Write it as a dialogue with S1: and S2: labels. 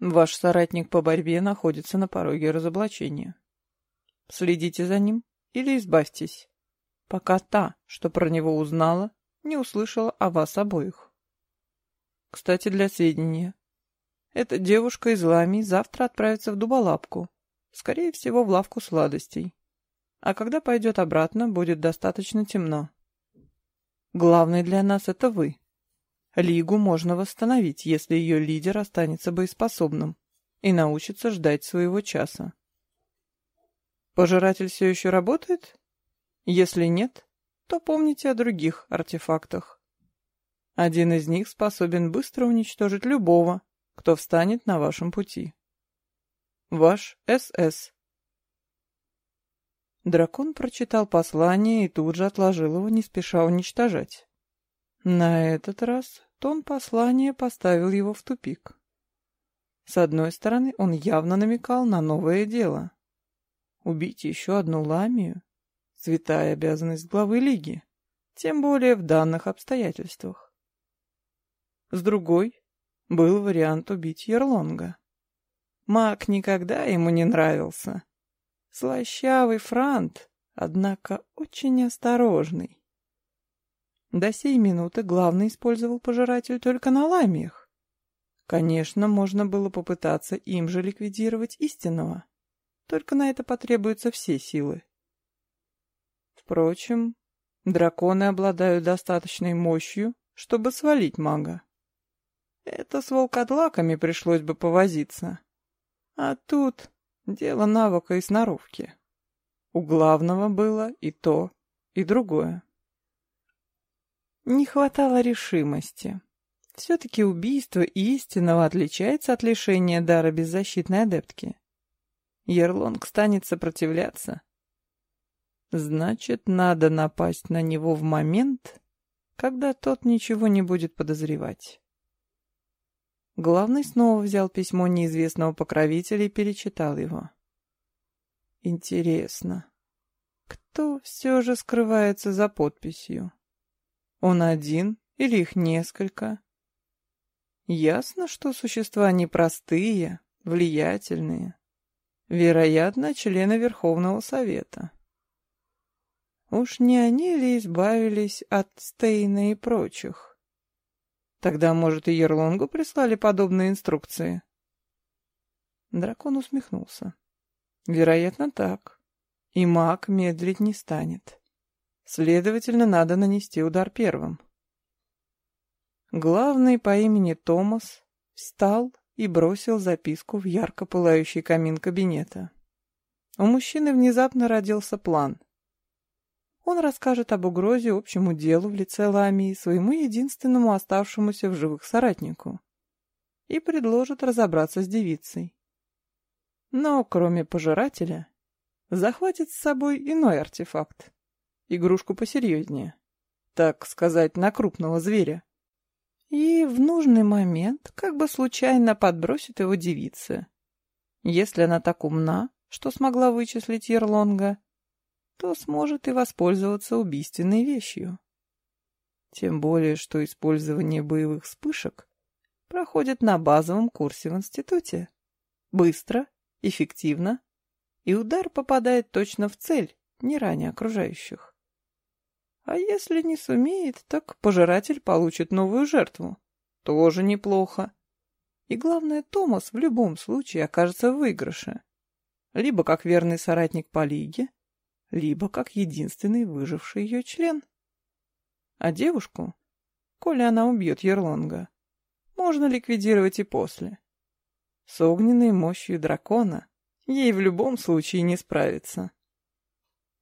S1: Ваш соратник по борьбе находится на пороге разоблачения. Следите за ним или избавьтесь, пока та, что про него узнала, не услышала о вас обоих. Кстати, для сведения, эта девушка из Ламии завтра отправится в Дуболапку, скорее всего, в лавку сладостей. А когда пойдет обратно, будет достаточно темно. Главное для нас — это вы. Лигу можно восстановить, если ее лидер останется боеспособным и научится ждать своего часа. Пожиратель все еще работает? Если нет, то помните о других артефактах. Один из них способен быстро уничтожить любого, кто встанет на вашем пути. Ваш СС. Дракон прочитал послание и тут же отложил его, не спеша уничтожать. На этот раз тон послания поставил его в тупик. С одной стороны, он явно намекал на новое дело. Убить еще одну ламию — святая обязанность главы Лиги, тем более в данных обстоятельствах. С другой, был вариант убить Ерлонга. Маг никогда ему не нравился. Слащавый франт, однако очень осторожный. До сей минуты главный использовал пожиратель только на ламиях. Конечно, можно было попытаться им же ликвидировать истинного. Только на это потребуются все силы. Впрочем, драконы обладают достаточной мощью, чтобы свалить мага. Это с волкодлаками пришлось бы повозиться. А тут дело навыка и сноровки. У главного было и то, и другое. Не хватало решимости. Все-таки убийство истинного отличается от лишения дара беззащитной адептки. Ерлонг станет сопротивляться. Значит, надо напасть на него в момент, когда тот ничего не будет подозревать. Главный снова взял письмо неизвестного покровителя и перечитал его. Интересно, кто все же скрывается за подписью? Он один или их несколько? Ясно, что существа непростые, влиятельные. Вероятно, члены Верховного Совета. Уж не они ли избавились от Стейна и прочих? Тогда, может, и Ерлонгу прислали подобные инструкции? Дракон усмехнулся. Вероятно, так. И маг медлить не станет. Следовательно, надо нанести удар первым. Главный по имени Томас встал и бросил записку в ярко пылающий камин кабинета. У мужчины внезапно родился план. Он расскажет об угрозе общему делу в лице Ламии своему единственному оставшемуся в живых соратнику и предложит разобраться с девицей. Но, кроме пожирателя, захватит с собой иной артефакт игрушку посерьезнее. Так сказать, на крупного зверя. И в нужный момент как бы случайно подбросит его девице. Если она так умна, что смогла вычислить Ерлонга, то сможет и воспользоваться убийственной вещью. Тем более, что использование боевых вспышек проходит на базовом курсе в институте. Быстро, эффективно, и удар попадает точно в цель, не ранее окружающих. А если не сумеет, так пожиратель получит новую жертву. Тоже неплохо. И главное, Томас в любом случае окажется в выигрыше. Либо как верный соратник по лиге, либо как единственный выживший ее член. А девушку, коли она убьет Ерлонга, можно ликвидировать и после. С огненной мощью дракона ей в любом случае не справиться.